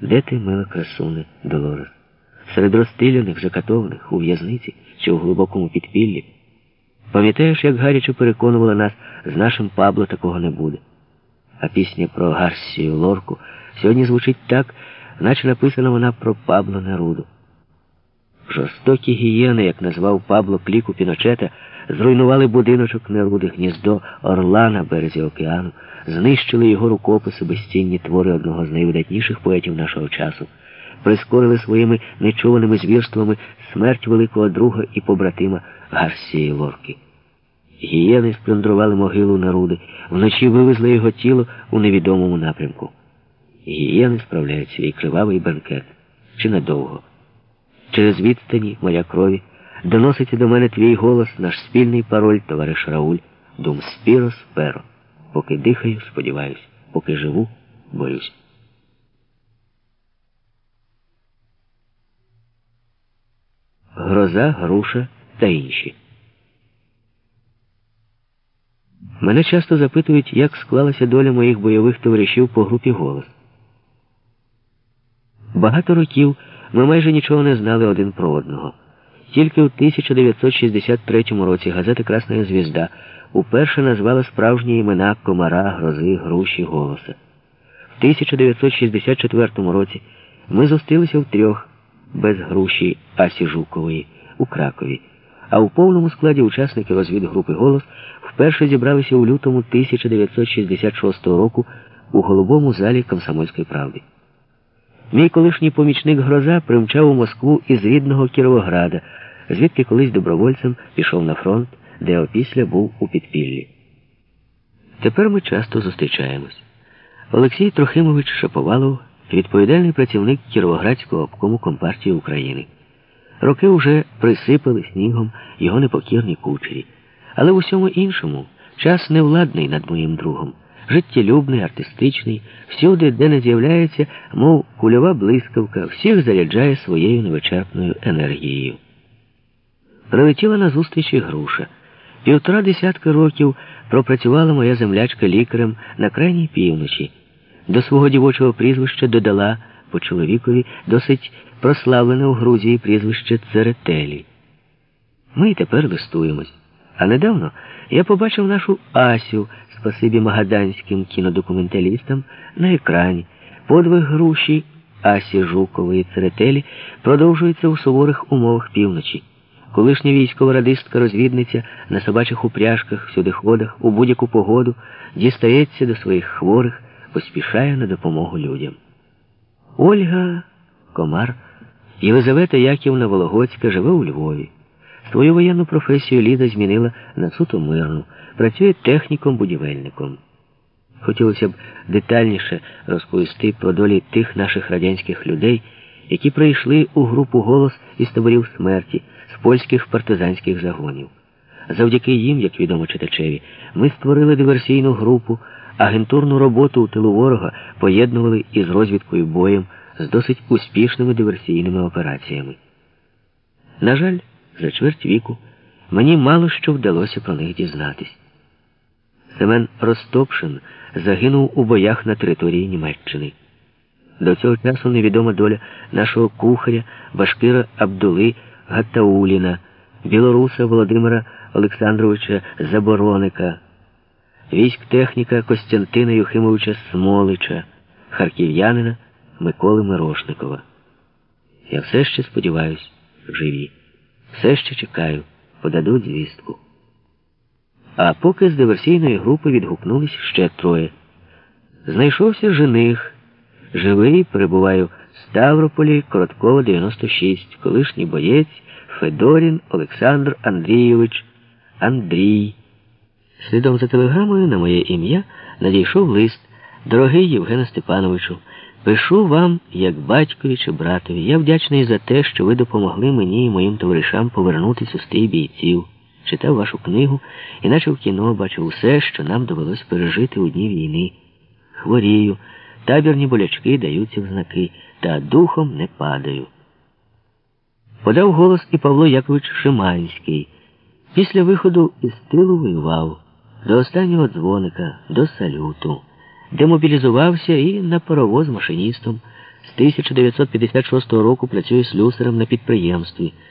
Де ти, мила красуне, Долорес? Серед розстріляних, закатованих, у в'язниці чи у глибокому підпіллі? Пам'ятаєш, як гаряче переконувала нас, з нашим Пабло такого не буде. А пісня про Гарсію Лорку сьогодні звучить так, наче написана вона про Пабло Неруду. Жорстокі гієни, як назвав Пабло кліку Піночета, зруйнували будиночок Неруди, гніздо Орла на березі океану, знищили його рукописи, безцінні твори одного з найвидатніших поетів нашого часу, прискорили своїми нечуваними звірствами смерть великого друга і побратима Гарсії Лорки. Гієни сплюндрували могилу Неруди, вночі вивезли його тіло у невідомому напрямку. Гієни справляють свій кривавий бенкет. Чи надовго? Через відстані моя крові доноситься до мене твій голос, наш спільний пароль, товариш Рауль, дум спіро сперо. Поки дихаю, сподіваюсь, поки живу, борюсь. Гроза, груша та інші. Мене часто запитують, як склалася доля моїх бойових товаришів по групі голос. Багато років ми майже нічого не знали один про одного. Тільки у 1963 році газета Красна Звізда уперше назвала справжні імена комара, грози, груші, голоса. В 1964 році ми зустрілися втрьох без груші Асі Жукової у Кракові, а у повному складі учасники розвідгрупи Голос вперше зібралися у лютому 1966 року у голубому залі Комсомольської правди. Мій колишній помічник Гроза примчав у Москву із рідного Кіровограда, звідки колись добровольцем пішов на фронт, де опісля був у підпіллі. Тепер ми часто зустрічаємось. Олексій Трохимович Шаповалов, відповідальний працівник Кіровоградського обкому Компартії України. Роки вже присипали снігом його непокірні кучері. Але в усьому іншому час невладний над моїм другом життєлюбний, артистичний, всюди, де не з'являється, мов кульова блискавка, всіх заряджає своєю невичерпною енергією. Прилетіла на зустрічі груша. Півтора десятка років пропрацювала моя землячка лікарем на крайній півночі. До свого дівочого прізвища додала по чоловікові досить прославлене у Грузії прізвище Церетелі. Ми й тепер листуємось. А недавно я побачив нашу Асю спасибі магаданським кінодокументалістам на екрані. Подвиг груші Асі Жукової Церетелі продовжується у суворих умовах півночі. Колишня військова радистка розвідниця на собачих упряжках, всюдиходах, у будь-яку погоду дістається до своїх хворих, поспішає на допомогу людям. Ольга Комар Єлизавета Яківна Вологодська живе у Львові. Свою воєнну професію Ліда змінила на суто мирну, працює техніком-будівельником. Хотілося б детальніше розповісти про долі тих наших радянських людей, які прийшли у групу голос із таборів смерті, з польських партизанських загонів. Завдяки їм, як відомо читачеві, ми створили диверсійну групу, агентурну роботу у тилу ворога поєднували із розвідкою боєм з досить успішними диверсійними операціями. На жаль, за чверть віку мені мало що вдалося про них дізнатись. Семен Ростопшин загинув у боях на території Німеччини. До цього часу невідома доля нашого кухаря Башкира Абдули Гаттауліна, білоруса Володимира Олександровича Забороника, військ техніка Костянтина Юхимовича Смолича, харків'янина Миколи Мирошникова. Я все ще сподіваюсь, живі. Все ще чекаю, подадуть звістку. А поки з диверсійної групи відгукнулись ще троє. Знайшовся жених. Живий перебуваю в Ставрополі, Короткова, 96, колишній боєць Федорін Олександр Андрійович Андрій. Слідом за телеграмою на моє ім'я надійшов лист. Дорогий Євгене Степановичу. Пишу вам, як батькові чи братові. Я вдячний за те, що ви допомогли мені і моїм товаришам повернутися у стрій бійців. Читав вашу книгу, іначе в кіно бачив усе, що нам довелось пережити у дні війни. Хворію, табірні болячки даються в знаки, та духом не падаю. Подав голос і Павло Якович Шиманський. Після виходу із тилу воював до останнього дзвоника, до салюту демобілізувався і на паровоз машиністом З 1956 року працює слюсарем на підприємстві.